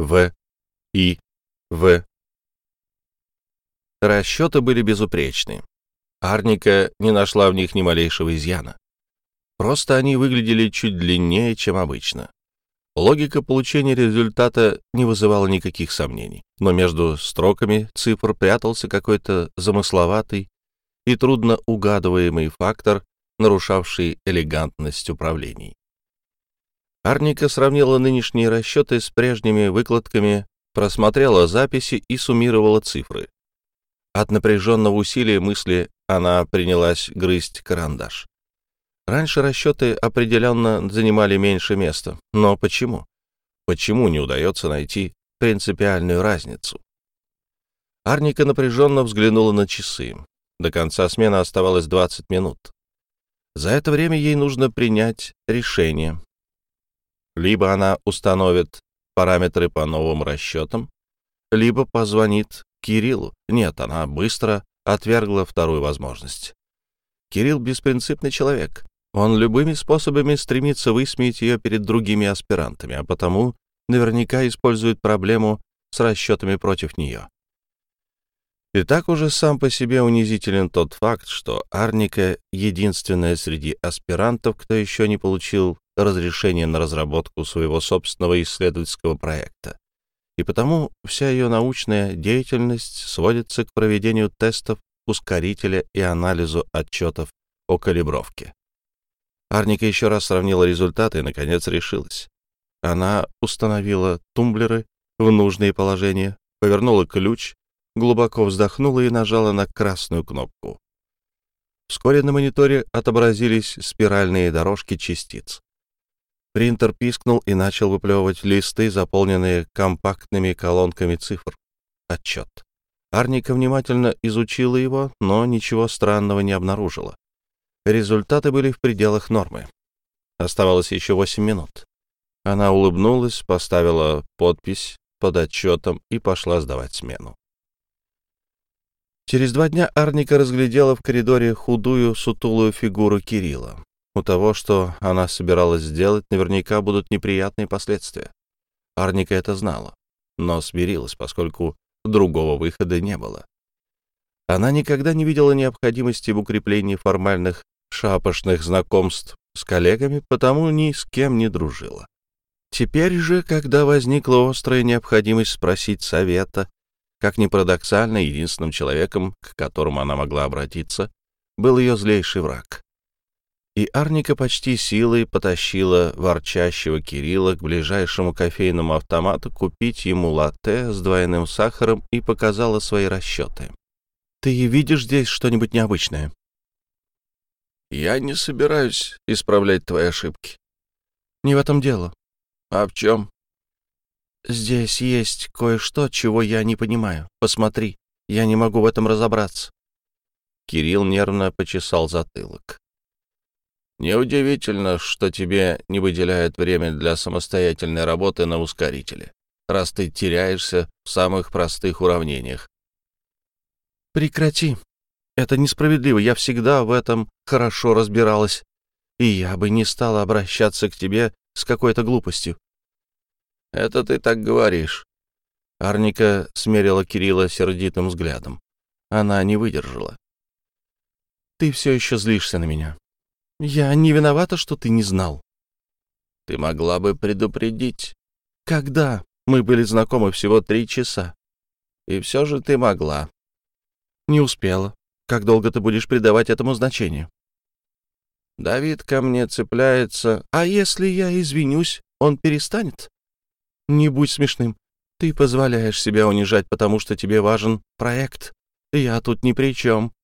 В, И, В. Расчеты были безупречны. Арника не нашла в них ни малейшего изъяна. Просто они выглядели чуть длиннее, чем обычно. Логика получения результата не вызывала никаких сомнений, но между строками цифр прятался какой-то замысловатый и трудно угадываемый фактор, нарушавший элегантность управлений. Арника сравнила нынешние расчеты с прежними выкладками, просмотрела записи и суммировала цифры. От напряженного усилия мысли она принялась грызть карандаш. Раньше расчеты определенно занимали меньше места. Но почему? Почему не удается найти принципиальную разницу? Арника напряженно взглянула на часы. До конца смены оставалось 20 минут. За это время ей нужно принять решение. Либо она установит параметры по новым расчетам, либо позвонит Кириллу. Нет, она быстро отвергла вторую возможность. Кирилл — беспринципный человек. Он любыми способами стремится высмеять ее перед другими аспирантами, а потому наверняка использует проблему с расчетами против нее. И так уже сам по себе унизителен тот факт, что Арника — единственная среди аспирантов, кто еще не получил разрешение на разработку своего собственного исследовательского проекта. И потому вся ее научная деятельность сводится к проведению тестов ускорителя и анализу отчетов о калибровке. Арника еще раз сравнила результаты и, наконец, решилась. Она установила тумблеры в нужные положения, повернула ключ, глубоко вздохнула и нажала на красную кнопку. Вскоре на мониторе отобразились спиральные дорожки частиц. Принтер пискнул и начал выплевывать листы, заполненные компактными колонками цифр. Отчет. Арника внимательно изучила его, но ничего странного не обнаружила. Результаты были в пределах нормы. Оставалось еще восемь минут. Она улыбнулась, поставила подпись под отчетом и пошла сдавать смену. Через два дня Арника разглядела в коридоре худую, сутулую фигуру Кирилла. У того, что она собиралась сделать, наверняка будут неприятные последствия. Арника это знала, но смирилась, поскольку другого выхода не было. Она никогда не видела необходимости в укреплении формальных шапошных знакомств с коллегами, потому ни с кем не дружила. Теперь же, когда возникла острая необходимость спросить совета, как ни парадоксально, единственным человеком, к которому она могла обратиться, был ее злейший враг. И Арника почти силой потащила ворчащего Кирилла к ближайшему кофейному автомату купить ему латте с двойным сахаром и показала свои расчеты. «Ты видишь здесь что-нибудь необычное?» Я не собираюсь исправлять твои ошибки. Не в этом дело. А в чем? Здесь есть кое-что, чего я не понимаю. Посмотри, я не могу в этом разобраться. Кирилл нервно почесал затылок. Неудивительно, что тебе не выделяют время для самостоятельной работы на ускорителе, раз ты теряешься в самых простых уравнениях. Прекрати, это несправедливо, я всегда в этом хорошо разбиралась, и я бы не стала обращаться к тебе с какой-то глупостью. — Это ты так говоришь. Арника смерила Кирилла сердитым взглядом. Она не выдержала. — Ты все еще злишься на меня. Я не виновата, что ты не знал. — Ты могла бы предупредить. — Когда? Мы были знакомы всего три часа. — И все же ты могла. — Не успела. Как долго ты будешь придавать этому значение? Давид ко мне цепляется. А если я извинюсь, он перестанет? Не будь смешным. Ты позволяешь себя унижать, потому что тебе важен проект. Я тут ни при чем.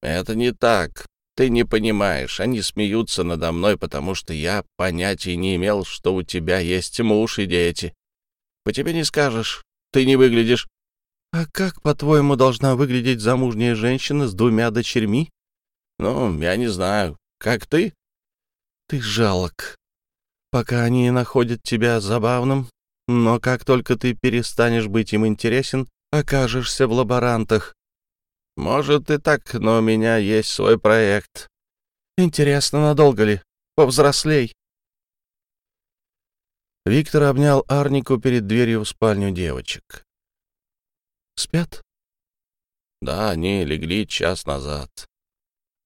Это не так. Ты не понимаешь. Они смеются надо мной, потому что я понятия не имел, что у тебя есть муж и дети. По тебе не скажешь. Ты не выглядишь а как, по-твоему, должна выглядеть замужняя женщина с двумя дочерьми? Ну, я не знаю. Как ты? Ты жалок. Пока они находят тебя забавным, но как только ты перестанешь быть им интересен, окажешься в лаборантах. Может и так, но у меня есть свой проект. Интересно, надолго ли? Повзрослей. Виктор обнял Арнику перед дверью в спальню девочек. «Спят?» «Да, они легли час назад».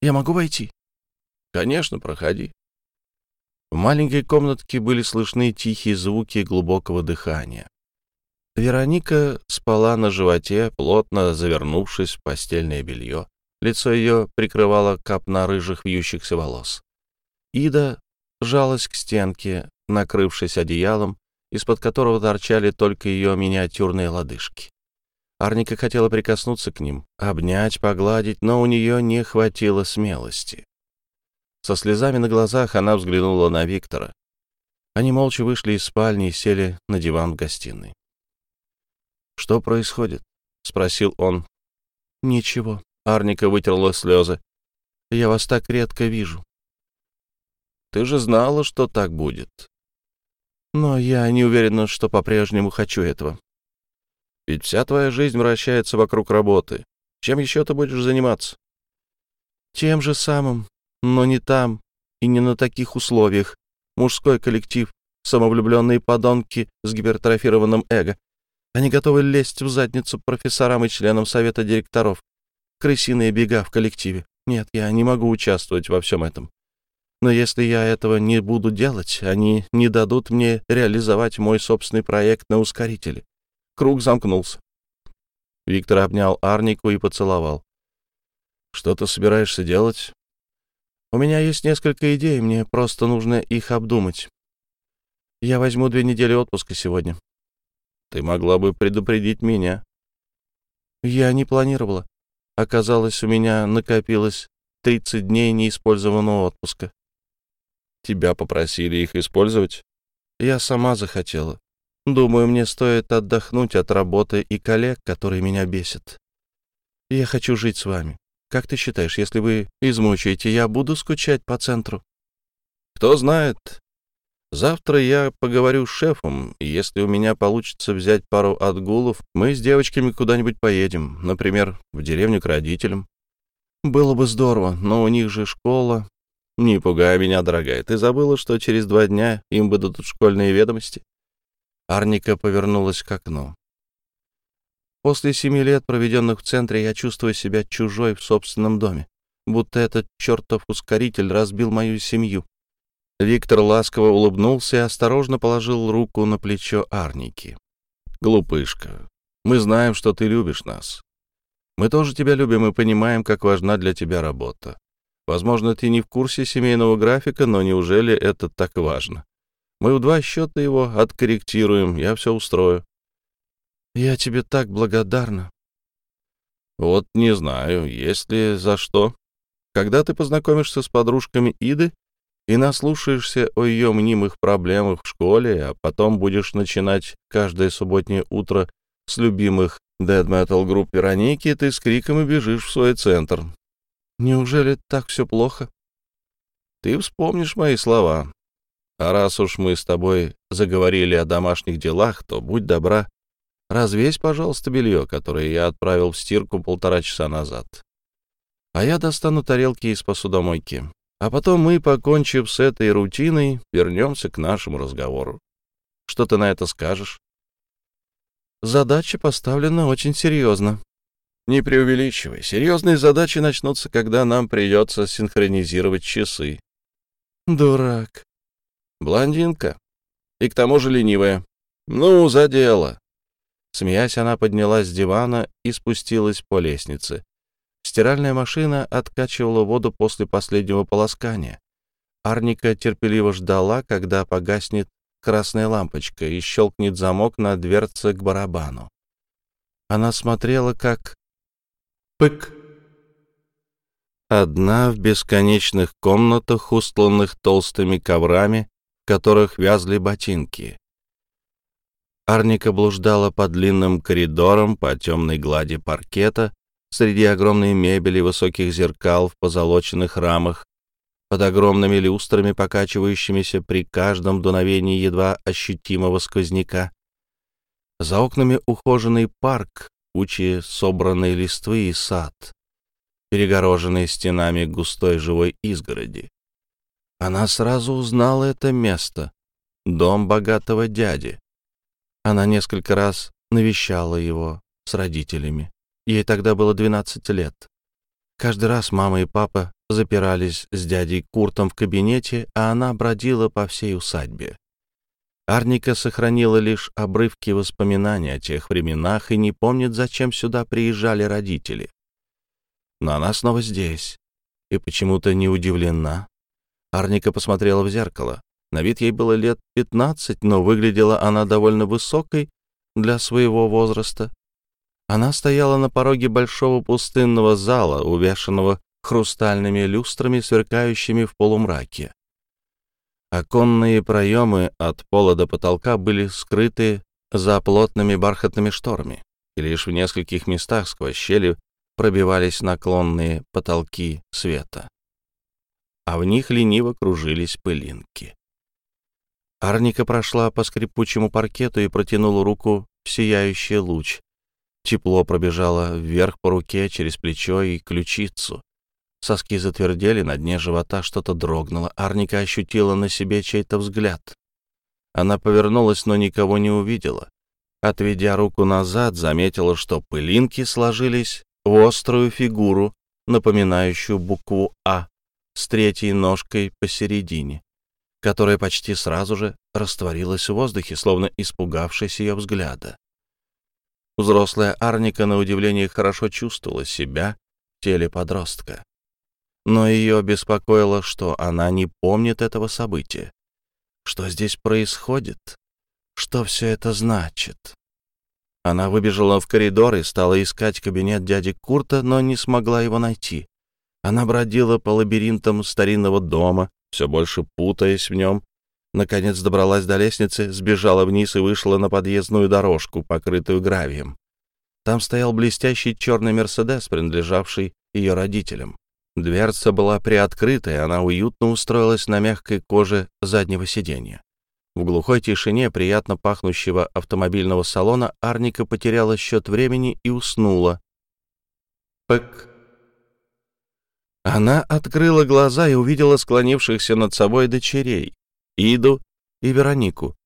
«Я могу войти?» «Конечно, проходи». В маленькой комнатке были слышны тихие звуки глубокого дыхания. Вероника спала на животе, плотно завернувшись в постельное белье. Лицо ее прикрывало капна рыжих вьющихся волос. Ида жалась к стенке, накрывшись одеялом, из-под которого торчали только ее миниатюрные лодыжки. Арника хотела прикоснуться к ним, обнять, погладить, но у нее не хватило смелости. Со слезами на глазах она взглянула на Виктора. Они молча вышли из спальни и сели на диван в гостиной. «Что происходит?» — спросил он. «Ничего». Арника вытерла слезы. «Я вас так редко вижу». «Ты же знала, что так будет». «Но я не уверена, что по-прежнему хочу этого». «Ведь вся твоя жизнь вращается вокруг работы. Чем еще ты будешь заниматься?» «Тем же самым, но не там и не на таких условиях. Мужской коллектив, самовлюбленные подонки с гипертрофированным эго. Они готовы лезть в задницу профессорам и членам совета директоров. Крысиные бега в коллективе. Нет, я не могу участвовать во всем этом. Но если я этого не буду делать, они не дадут мне реализовать мой собственный проект на ускорителе. Круг замкнулся. Виктор обнял Арнику и поцеловал. «Что ты собираешься делать?» «У меня есть несколько идей, мне просто нужно их обдумать. Я возьму две недели отпуска сегодня. Ты могла бы предупредить меня. Я не планировала. Оказалось, у меня накопилось 30 дней неиспользованного отпуска. Тебя попросили их использовать? Я сама захотела. Думаю, мне стоит отдохнуть от работы и коллег, которые меня бесят. Я хочу жить с вами. Как ты считаешь, если вы измучаете, я буду скучать по центру? Кто знает, Завтра я поговорю с шефом, и если у меня получится взять пару отгулов, мы с девочками куда-нибудь поедем, например, в деревню к родителям. Было бы здорово, но у них же школа. Не пугай меня, дорогая, ты забыла, что через два дня им будут школьные ведомости? Арника повернулась к окну. После семи лет, проведенных в центре, я чувствую себя чужой в собственном доме, будто этот чертов ускоритель разбил мою семью. Виктор ласково улыбнулся и осторожно положил руку на плечо Арники. «Глупышка, мы знаем, что ты любишь нас. Мы тоже тебя любим и понимаем, как важна для тебя работа. Возможно, ты не в курсе семейного графика, но неужели это так важно? Мы в два счета его откорректируем, я все устрою». «Я тебе так благодарна». «Вот не знаю, есть ли за что. Когда ты познакомишься с подружками Иды, и наслушаешься о ее мнимых проблемах в школе, а потом будешь начинать каждое субботнее утро с любимых Dead Metal групп Вероники, ты с криком и бежишь в свой центр. Неужели так все плохо? Ты вспомнишь мои слова. А раз уж мы с тобой заговорили о домашних делах, то будь добра, развесь, пожалуйста, белье, которое я отправил в стирку полтора часа назад. А я достану тарелки из посудомойки. А потом мы, покончив с этой рутиной, вернемся к нашему разговору. Что ты на это скажешь? Задача поставлена очень серьезно. Не преувеличивай. Серьезные задачи начнутся, когда нам придется синхронизировать часы. Дурак. Блондинка. И к тому же ленивая. Ну, за дело. Смеясь, она поднялась с дивана и спустилась по лестнице. Стиральная машина откачивала воду после последнего полоскания. Арника терпеливо ждала, когда погаснет красная лампочка и щелкнет замок на дверце к барабану. Она смотрела, как... Пык! Одна в бесконечных комнатах, устланных толстыми коврами, в которых вязли ботинки. Арника блуждала по длинным коридорам, по темной глади паркета, среди огромной мебели, высоких зеркал в позолоченных рамах, под огромными люстрами, покачивающимися при каждом дуновении едва ощутимого сквозняка. За окнами ухоженный парк, кучи собранной листвы и сад, перегороженный стенами густой живой изгороди. Она сразу узнала это место. дом богатого дяди. Она несколько раз навещала его с родителями. Ей тогда было 12 лет. Каждый раз мама и папа запирались с дядей Куртом в кабинете, а она бродила по всей усадьбе. Арника сохранила лишь обрывки воспоминаний о тех временах и не помнит, зачем сюда приезжали родители. Но она снова здесь и почему-то не удивлена. Арника посмотрела в зеркало. На вид ей было лет пятнадцать, но выглядела она довольно высокой для своего возраста. Она стояла на пороге большого пустынного зала, увешанного хрустальными люстрами, сверкающими в полумраке. Оконные проемы от пола до потолка были скрыты за плотными бархатными шторами, и лишь в нескольких местах сквозь щели пробивались наклонные потолки света, а в них лениво кружились пылинки. Арника прошла по скрипучему паркету и протянула руку в сияющий луч. Тепло пробежало вверх по руке, через плечо и ключицу. Соски затвердели, на дне живота что-то дрогнуло. Арника ощутила на себе чей-то взгляд. Она повернулась, но никого не увидела. Отведя руку назад, заметила, что пылинки сложились в острую фигуру, напоминающую букву «А», с третьей ножкой посередине, которая почти сразу же растворилась в воздухе, словно испугавшись ее взгляда. Взрослая Арника, на удивление, хорошо чувствовала себя в теле подростка но ее беспокоило, что она не помнит этого события. Что здесь происходит? Что все это значит? Она выбежала в коридор и стала искать кабинет дяди Курта, но не смогла его найти. Она бродила по лабиринтам старинного дома, все больше путаясь в нем. Наконец добралась до лестницы, сбежала вниз и вышла на подъездную дорожку, покрытую гравием. Там стоял блестящий черный «Мерседес», принадлежавший ее родителям. Дверца была приоткрыта, и она уютно устроилась на мягкой коже заднего сиденья. В глухой тишине приятно пахнущего автомобильного салона Арника потеряла счет времени и уснула. Пэк. Она открыла глаза и увидела склонившихся над собой дочерей, Иду и Веронику.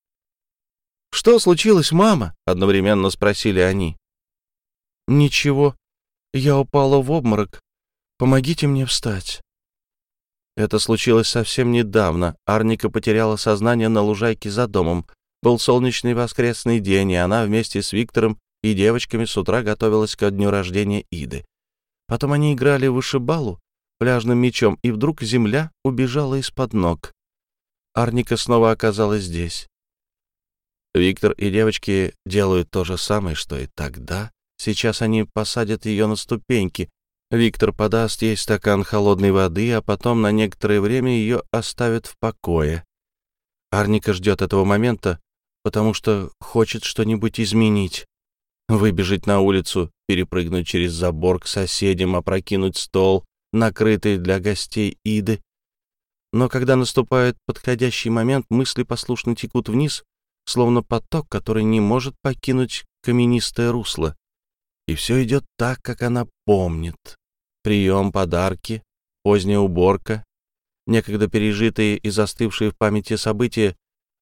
«Что случилось, мама?» — одновременно спросили они. «Ничего, я упала в обморок», Помогите мне встать». Это случилось совсем недавно. Арника потеряла сознание на лужайке за домом. Был солнечный воскресный день, и она вместе с Виктором и девочками с утра готовилась ко дню рождения Иды. Потом они играли в вышибалу пляжным мечом, и вдруг земля убежала из-под ног. Арника снова оказалась здесь. Виктор и девочки делают то же самое, что и тогда. Сейчас они посадят ее на ступеньки, Виктор подаст ей стакан холодной воды, а потом на некоторое время ее оставят в покое. Арника ждет этого момента, потому что хочет что-нибудь изменить. Выбежать на улицу, перепрыгнуть через забор к соседям, опрокинуть стол, накрытый для гостей Иды. Но когда наступает подходящий момент, мысли послушно текут вниз, словно поток, который не может покинуть каменистое русло. И все идет так, как она помнит прием, подарки, поздняя уборка, некогда пережитые и застывшие в памяти события,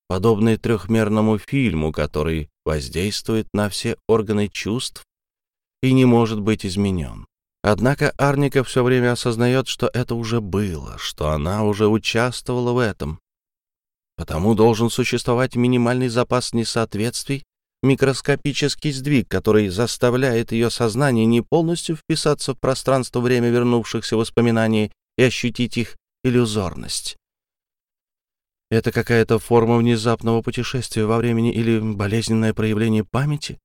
подобные трехмерному фильму, который воздействует на все органы чувств и не может быть изменен. Однако Арника все время осознает, что это уже было, что она уже участвовала в этом. Потому должен существовать минимальный запас несоответствий микроскопический сдвиг, который заставляет ее сознание не полностью вписаться в пространство-время вернувшихся воспоминаний и ощутить их иллюзорность. Это какая-то форма внезапного путешествия во времени или болезненное проявление памяти?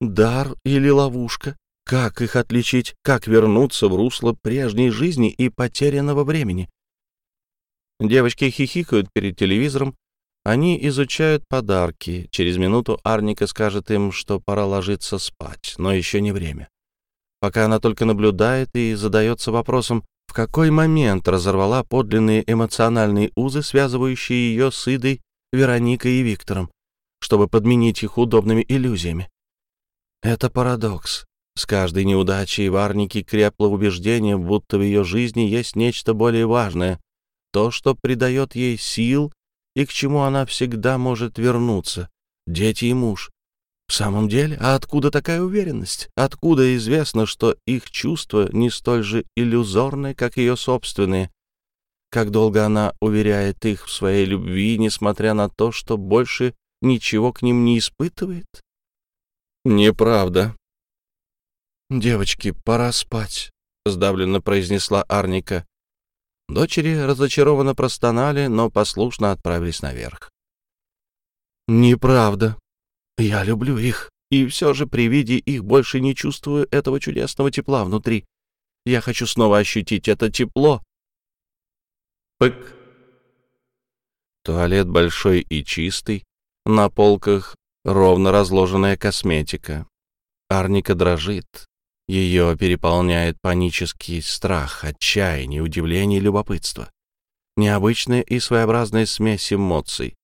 Дар или ловушка? Как их отличить? Как вернуться в русло прежней жизни и потерянного времени? Девочки хихикают перед телевизором, они изучают подарки. Через минуту Арника скажет им, что пора ложиться спать, но еще не время. Пока она только наблюдает и задается вопросом, в какой момент разорвала подлинные эмоциональные узы, связывающие ее с Идой, Вероникой и Виктором, чтобы подменить их удобными иллюзиями. Это парадокс. С каждой неудачей в Арнике крепло убеждение, будто в ее жизни есть нечто более важное, то, что придает ей сил и к чему она всегда может вернуться. Дети и муж. В самом деле, а откуда такая уверенность? Откуда известно, что их чувства не столь же иллюзорны, как ее собственные? Как долго она уверяет их в своей любви, несмотря на то, что больше ничего к ним не испытывает? Неправда. «Девочки, пора спать», — сдавленно произнесла Арника. Дочери разочарованно простонали, но послушно отправились наверх. «Неправда. Я люблю их, и все же при виде их больше не чувствую этого чудесного тепла внутри. Я хочу снова ощутить это тепло, Пык. Туалет большой и чистый, на полках ровно разложенная косметика. Арника дрожит. Ее переполняет панический страх, отчаяние, удивление и любопытство. Необычная и своеобразная смесь эмоций.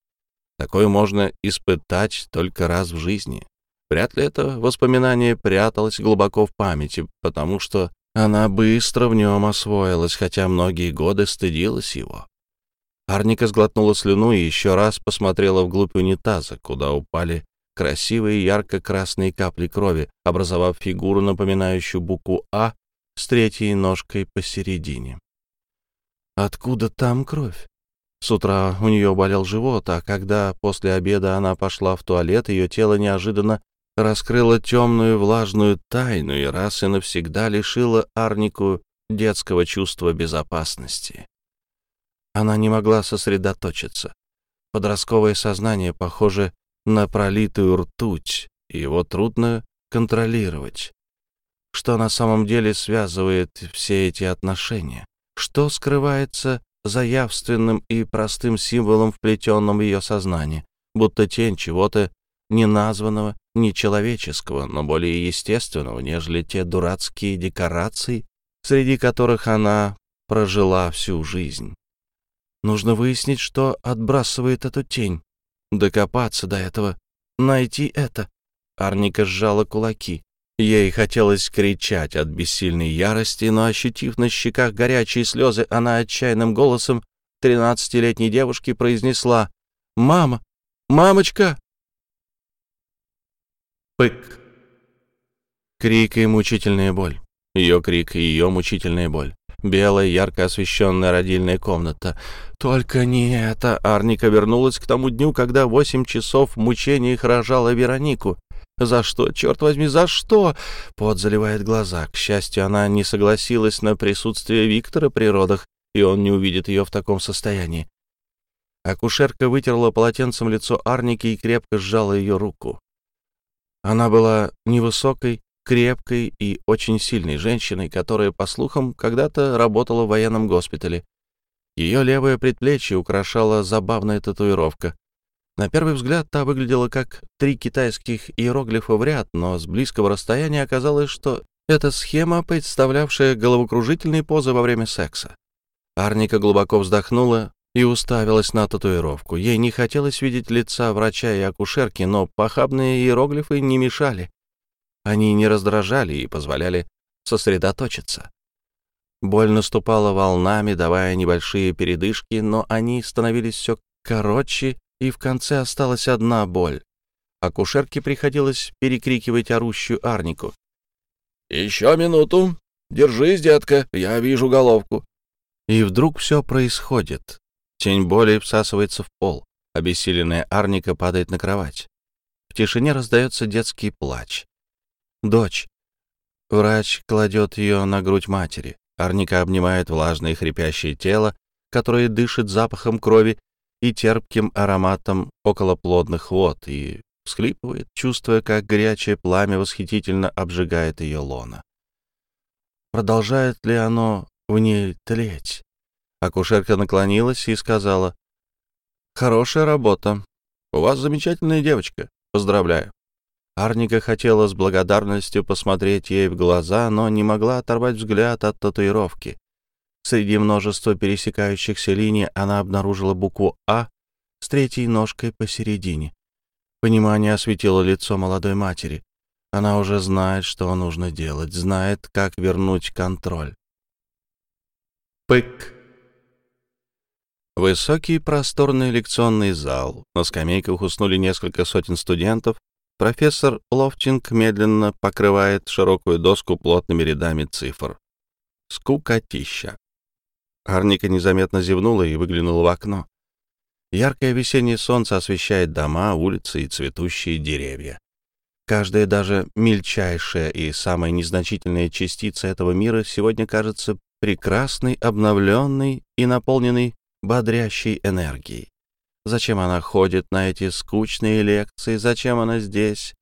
Такое можно испытать только раз в жизни. Вряд ли это воспоминание пряталось глубоко в памяти, потому что она быстро в нем освоилась, хотя многие годы стыдилась его. Арника сглотнула слюну и еще раз посмотрела вглубь унитаза, куда упали красивые ярко-красные капли крови, образовав фигуру, напоминающую букву «А» с третьей ножкой посередине. Откуда там кровь? С утра у нее болел живот, а когда после обеда она пошла в туалет, ее тело неожиданно раскрыла темную влажную тайну и раз и навсегда лишила Арнику детского чувства безопасности. Она не могла сосредоточиться. Подростковое сознание похоже на пролитую ртуть, и его трудно контролировать. Что на самом деле связывает все эти отношения? Что скрывается за явственным и простым символом, вплетенным в ее сознание, будто тень чего-то неназванного, нечеловеческого, но более естественного, нежели те дурацкие декорации, среди которых она прожила всю жизнь. Нужно выяснить, что отбрасывает эту тень, докопаться до этого, найти это. Арника сжала кулаки. Ей хотелось кричать от бессильной ярости, но, ощутив на щеках горячие слезы, она отчаянным голосом тринадцатилетней девушки произнесла «Мама! Мамочка!» Пык. Крик и мучительная боль. Ее крик и ее мучительная боль. Белая, ярко освещенная родильная комната. Только не это. Арника вернулась к тому дню, когда восемь часов мучений рожала Веронику. За что, черт возьми, за что? Пот заливает глаза. К счастью, она не согласилась на присутствие Виктора при родах, и он не увидит ее в таком состоянии. Акушерка вытерла полотенцем лицо Арники и крепко сжала ее руку. Она была невысокой, крепкой и очень сильной женщиной, которая, по слухам, когда-то работала в военном госпитале. Ее левое предплечье украшала забавная татуировка. На первый взгляд та выглядела как три китайских иероглифа в ряд, но с близкого расстояния оказалось, что это схема, представлявшая головокружительные позы во время секса. Арника глубоко вздохнула и уставилась на татуировку. Ей не хотелось видеть лица врача и акушерки, но похабные иероглифы не мешали. Они не раздражали и позволяли сосредоточиться. Боль наступала волнами, давая небольшие передышки, но они становились все короче, и в конце осталась одна боль. Акушерке приходилось перекрикивать орущую Арнику. «Еще минуту! Держись, детка, я вижу головку!» И вдруг все происходит. Тень боли всасывается в пол. Обессиленная Арника падает на кровать. В тишине раздается детский плач. «Дочь». Врач кладет ее на грудь матери. Арника обнимает влажное хрипящее тело, которое дышит запахом крови и терпким ароматом околоплодных вод, и всхлипывает, чувствуя, как горячее пламя восхитительно обжигает ее лона. Продолжает ли оно в ней тлеть? Акушерка наклонилась и сказала, «Хорошая работа. У вас замечательная девочка. Поздравляю». Арника хотела с благодарностью посмотреть ей в глаза, но не могла оторвать взгляд от татуировки. Среди множества пересекающихся линий она обнаружила букву «А» с третьей ножкой посередине. Понимание осветило лицо молодой матери. Она уже знает, что нужно делать, знает, как вернуть контроль. Пык! Высокий просторный лекционный зал. На скамейках уснули несколько сотен студентов. Профессор Лофтинг медленно покрывает широкую доску плотными рядами цифр. Скукотища. Арника незаметно зевнула и выглянула в окно. Яркое весеннее солнце освещает дома, улицы и цветущие деревья. Каждая даже мельчайшая и самая незначительная частица этого мира сегодня кажется прекрасной, обновленной и наполненной бодрящей энергией. Зачем она ходит на эти скучные лекции? Зачем она здесь?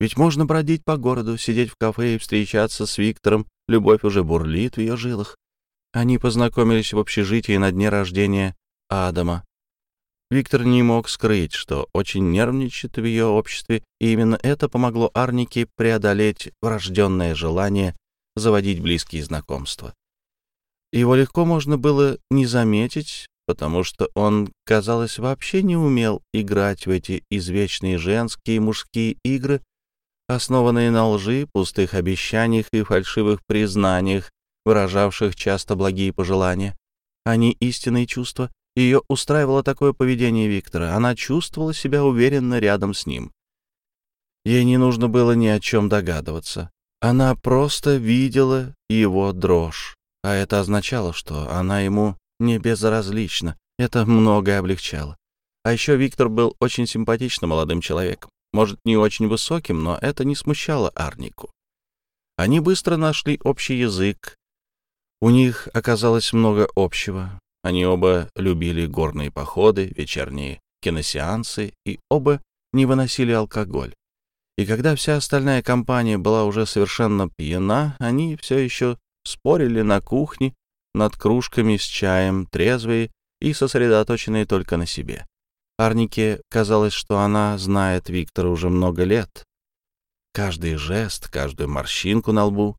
Ведь можно бродить по городу, сидеть в кафе и встречаться с Виктором. Любовь уже бурлит в ее жилах. Они познакомились в общежитии на дне рождения Адама. Виктор не мог скрыть, что очень нервничает в ее обществе, и именно это помогло Арнике преодолеть врожденное желание заводить близкие знакомства. Его легко можно было не заметить, потому что он, казалось, вообще не умел играть в эти извечные женские и мужские игры, основанные на лжи, пустых обещаниях и фальшивых признаниях, выражавших часто благие пожелания, а не истинные чувства, ее устраивало такое поведение Виктора. Она чувствовала себя уверенно рядом с ним. Ей не нужно было ни о чем догадываться. Она просто видела его дрожь. А это означало, что она ему не безразлична. Это многое облегчало. А еще Виктор был очень симпатичным молодым человеком. Может, не очень высоким, но это не смущало Арнику. Они быстро нашли общий язык. У них оказалось много общего. Они оба любили горные походы, вечерние киносеансы и оба не выносили алкоголь. И когда вся остальная компания была уже совершенно пьяна, они все еще спорили на кухне над кружками с чаем, трезвые и сосредоточенные только на себе. Арнике казалось, что она знает Виктора уже много лет. Каждый жест, каждую морщинку на лбу.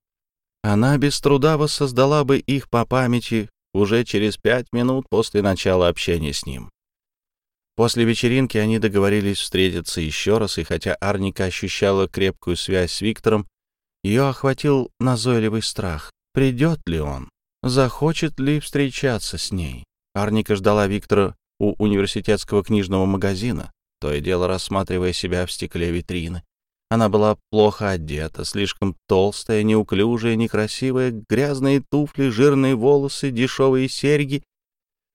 Она без труда воссоздала бы их по памяти уже через пять минут после начала общения с ним. После вечеринки они договорились встретиться еще раз, и хотя Арника ощущала крепкую связь с Виктором, ее охватил назойливый страх. Придет ли он? Захочет ли встречаться с ней? Арника ждала Виктора у университетского книжного магазина, то и дело рассматривая себя в стекле витрины. Она была плохо одета, слишком толстая, неуклюжая, некрасивая, грязные туфли, жирные волосы, дешевые серьги.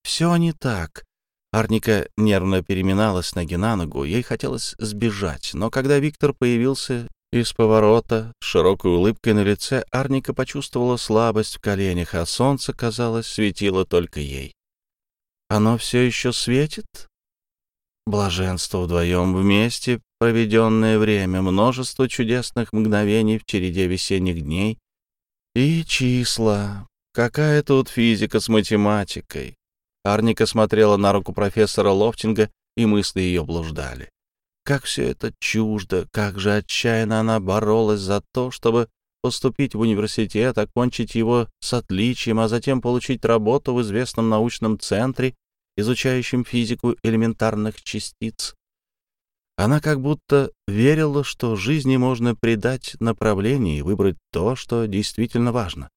Все не так. Арника нервно переминалась ноги на ногу, ей хотелось сбежать, но когда Виктор появился из поворота, с широкой улыбкой на лице, Арника почувствовала слабость в коленях, а солнце, казалось, светило только ей. «Оно все еще светит?» Блаженство вдвоем вместе, проведенное время, множество чудесных мгновений в череде весенних дней и числа. Какая тут физика с математикой? Арника смотрела на руку профессора Лофтинга, и мысли ее блуждали. Как все это чуждо, как же отчаянно она боролась за то, чтобы поступить в университет, окончить его с отличием, а затем получить работу в известном научном центре изучающим физику элементарных частиц. Она как будто верила, что жизни можно придать направление и выбрать то, что действительно важно.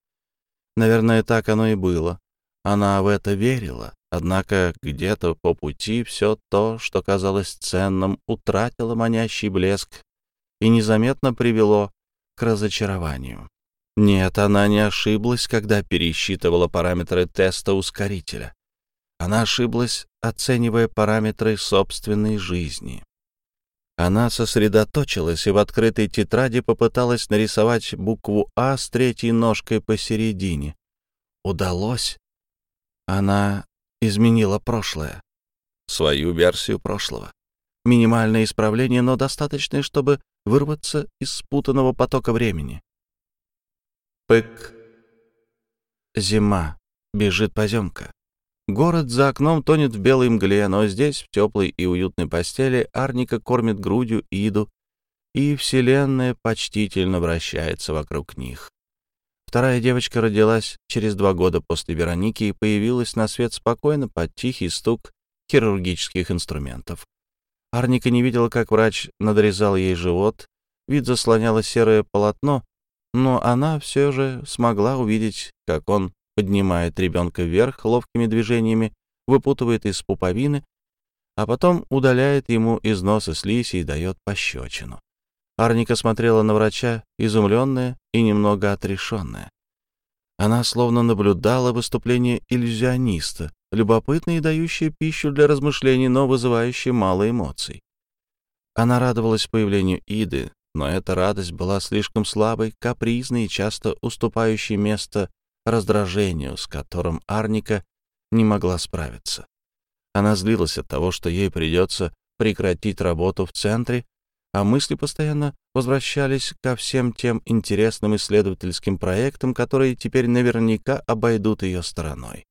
Наверное, так оно и было. Она в это верила, однако где-то по пути все то, что казалось ценным, утратило манящий блеск и незаметно привело к разочарованию. Нет, она не ошиблась, когда пересчитывала параметры теста ускорителя. Она ошиблась, оценивая параметры собственной жизни. Она сосредоточилась и в открытой тетради попыталась нарисовать букву «А» с третьей ножкой посередине. Удалось. Она изменила прошлое, свою версию прошлого. Минимальное исправление, но достаточное, чтобы вырваться из спутанного потока времени. Пык. Зима. Бежит поземка. Город за окном тонет в белой мгле, но здесь, в теплой и уютной постели, Арника кормит грудью Иду, и Вселенная почтительно вращается вокруг них. Вторая девочка родилась через два года после Вероники и появилась на свет спокойно под тихий стук хирургических инструментов. Арника не видела, как врач надрезал ей живот, вид заслоняло серое полотно, но она все же смогла увидеть, как он поднимает ребенка вверх ловкими движениями, выпутывает из пуповины, а потом удаляет ему из носа слизь и дает пощечину. Арника смотрела на врача, изумленная и немного отрешенная. Она словно наблюдала выступление иллюзиониста, любопытное и дающее пищу для размышлений, но вызывающее мало эмоций. Она радовалась появлению Иды, но эта радость была слишком слабой, капризной и часто уступающей место раздражению, с которым Арника не могла справиться. Она злилась от того, что ей придется прекратить работу в центре, а мысли постоянно возвращались ко всем тем интересным исследовательским проектам, которые теперь наверняка обойдут ее стороной.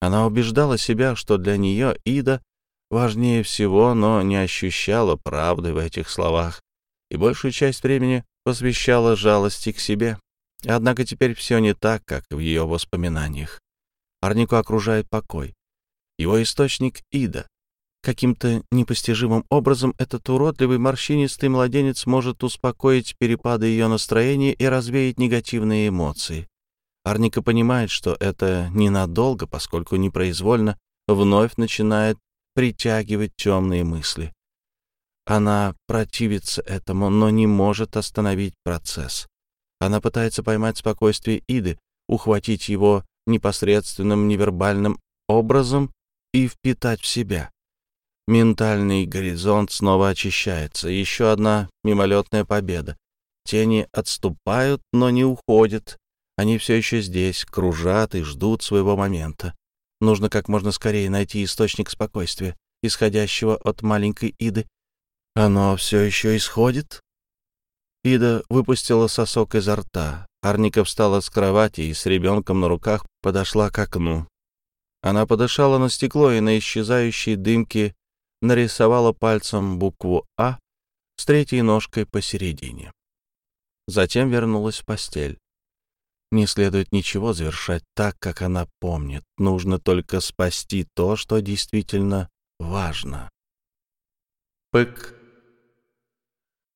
Она убеждала себя, что для нее Ида важнее всего, но не ощущала правды в этих словах и большую часть времени посвящала жалости к себе. Однако теперь все не так, как в ее воспоминаниях. Арнику окружает покой. Его источник — Ида, Каким-то непостижимым образом этот уродливый морщинистый младенец может успокоить перепады ее настроения и развеять негативные эмоции. Арника понимает, что это ненадолго, поскольку непроизвольно вновь начинает притягивать темные мысли. Она противится этому, но не может остановить процесс. Она пытается поймать спокойствие Иды, ухватить его непосредственным невербальным образом и впитать в себя. Ментальный горизонт снова очищается. Еще одна мимолетная победа. Тени отступают, но не уходят. Они все еще здесь, кружат и ждут своего момента. Нужно как можно скорее найти источник спокойствия, исходящего от маленькой Иды. Оно все еще исходит? Ида выпустила сосок изо рта. Арника встала с кровати и с ребенком на руках подошла к окну. Она подышала на стекло и на исчезающие дымки нарисовала пальцем букву «А» с третьей ножкой посередине. Затем вернулась в постель. Не следует ничего завершать так, как она помнит. Нужно только спасти то, что действительно важно. Пык.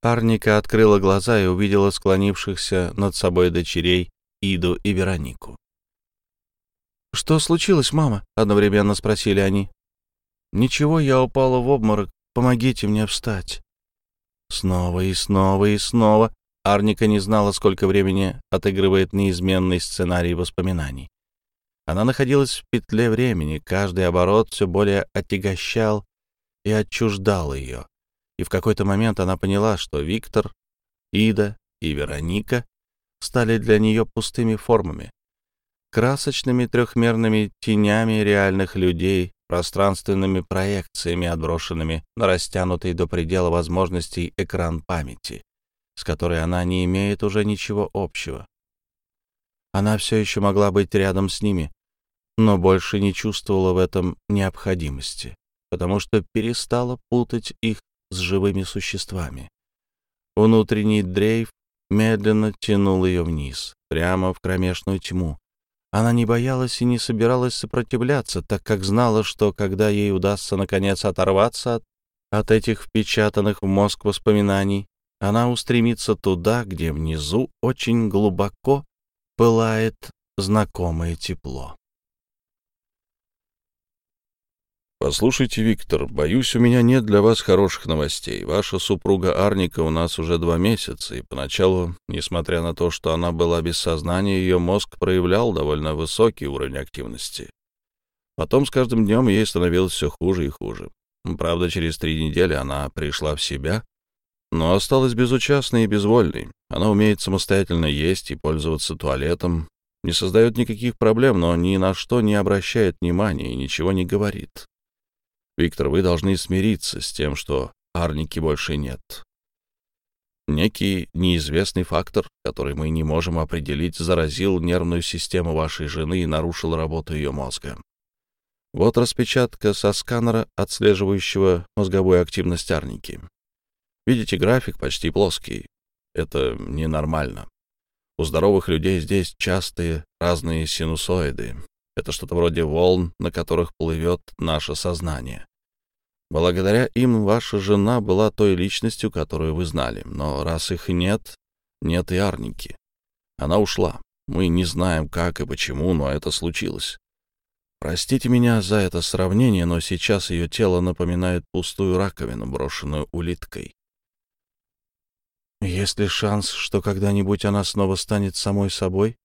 Арника открыла глаза и увидела склонившихся над собой дочерей Иду и Веронику. «Что случилось, мама?» — одновременно спросили они. Ничего, я упала в обморок. Помогите мне встать. Снова и снова и снова. Арника не знала, сколько времени отыгрывает неизменный сценарий воспоминаний. Она находилась в петле времени, каждый оборот все более отягощал и отчуждал ее. И в какой-то момент она поняла, что Виктор, Ида и Вероника стали для нее пустыми формами, красочными трехмерными тенями реальных людей, пространственными проекциями, отброшенными на растянутый до предела возможностей экран памяти, с которой она не имеет уже ничего общего. Она все еще могла быть рядом с ними, но больше не чувствовала в этом необходимости, потому что перестала путать их с живыми существами. Внутренний дрейф медленно тянул ее вниз, прямо в кромешную тьму, она не боялась и не собиралась сопротивляться, так как знала, что когда ей удастся наконец оторваться от, от этих впечатанных в мозг воспоминаний, она устремится туда, где внизу очень глубоко пылает знакомое тепло. «Послушайте, Виктор, боюсь, у меня нет для вас хороших новостей. Ваша супруга Арника у нас уже два месяца, и поначалу, несмотря на то, что она была без сознания, ее мозг проявлял довольно высокий уровень активности. Потом с каждым днем ей становилось все хуже и хуже. Правда, через три недели она пришла в себя, но осталась безучастной и безвольной. Она умеет самостоятельно есть и пользоваться туалетом, не создает никаких проблем, но ни на что не обращает внимания и ничего не говорит. Виктор, вы должны смириться с тем, что Арники больше нет. Некий неизвестный фактор, который мы не можем определить, заразил нервную систему вашей жены и нарушил работу ее мозга. Вот распечатка со сканера, отслеживающего мозговую активность Арники. Видите, график почти плоский. Это ненормально. У здоровых людей здесь частые разные синусоиды. Это что-то вроде волн, на которых плывет наше сознание. Благодаря им ваша жена была той личностью, которую вы знали. Но раз их нет, нет и Арники. Она ушла. Мы не знаем, как и почему, но это случилось. Простите меня за это сравнение, но сейчас ее тело напоминает пустую раковину, брошенную улиткой. Есть ли шанс, что когда-нибудь она снова станет самой собой?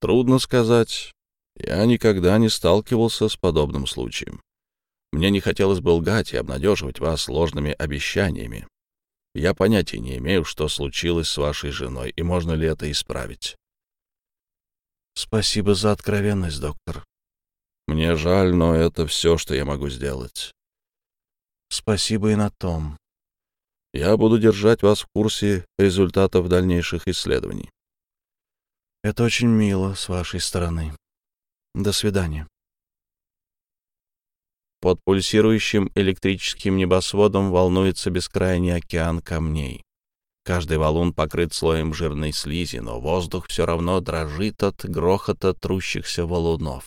Трудно сказать. Я никогда не сталкивался с подобным случаем. Мне не хотелось бы лгать и обнадеживать вас сложными обещаниями. Я понятия не имею, что случилось с вашей женой, и можно ли это исправить. Спасибо за откровенность, доктор. Мне жаль, но это все, что я могу сделать. Спасибо и на том. Я буду держать вас в курсе результатов дальнейших исследований. Это очень мило с вашей стороны. До свидания. Под пульсирующим электрическим небосводом волнуется бескрайний океан камней. Каждый валун покрыт слоем жирной слизи, но воздух все равно дрожит от грохота трущихся валунов.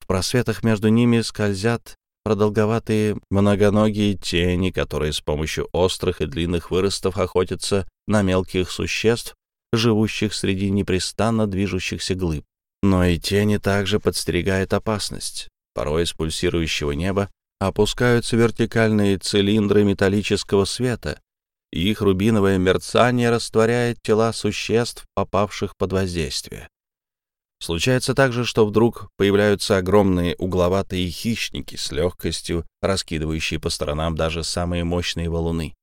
В просветах между ними скользят продолговатые многоногие тени, которые с помощью острых и длинных выростов охотятся на мелких существ, живущих среди непрестанно движущихся глыб. Но и тени также подстерегает опасность. Порой из пульсирующего неба опускаются вертикальные цилиндры металлического света, и их рубиновое мерцание растворяет тела существ, попавших под воздействие. Случается также, что вдруг появляются огромные угловатые хищники с легкостью, раскидывающие по сторонам даже самые мощные валуны.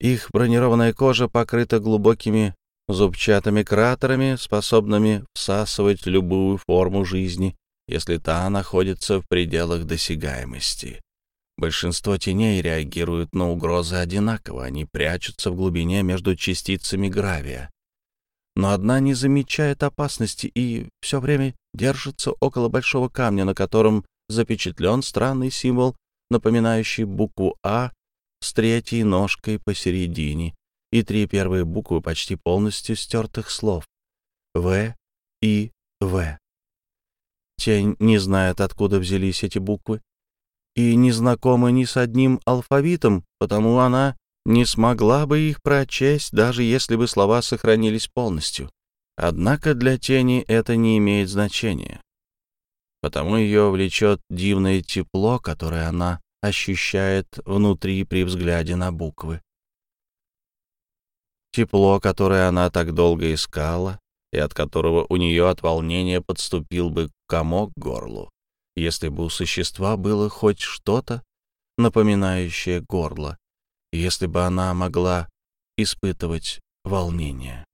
Их бронированная кожа покрыта глубокими зубчатыми кратерами, способными всасывать любую форму жизни, если та находится в пределах досягаемости. Большинство теней реагируют на угрозы одинаково, они прячутся в глубине между частицами гравия. Но одна не замечает опасности и все время держится около большого камня, на котором запечатлен странный символ, напоминающий букву «А» с третьей ножкой посередине и три первые буквы почти полностью стертых слов «В» и «В». Тень не знает, откуда взялись эти буквы, и не знакома ни с одним алфавитом, потому она не смогла бы их прочесть, даже если бы слова сохранились полностью. Однако для тени это не имеет значения, потому ее влечет дивное тепло, которое она ощущает внутри при взгляде на буквы. Тепло, которое она так долго искала, и от которого у нее от волнения подступил бы комок к горлу, если бы у существа было хоть что-то, напоминающее горло, если бы она могла испытывать волнение.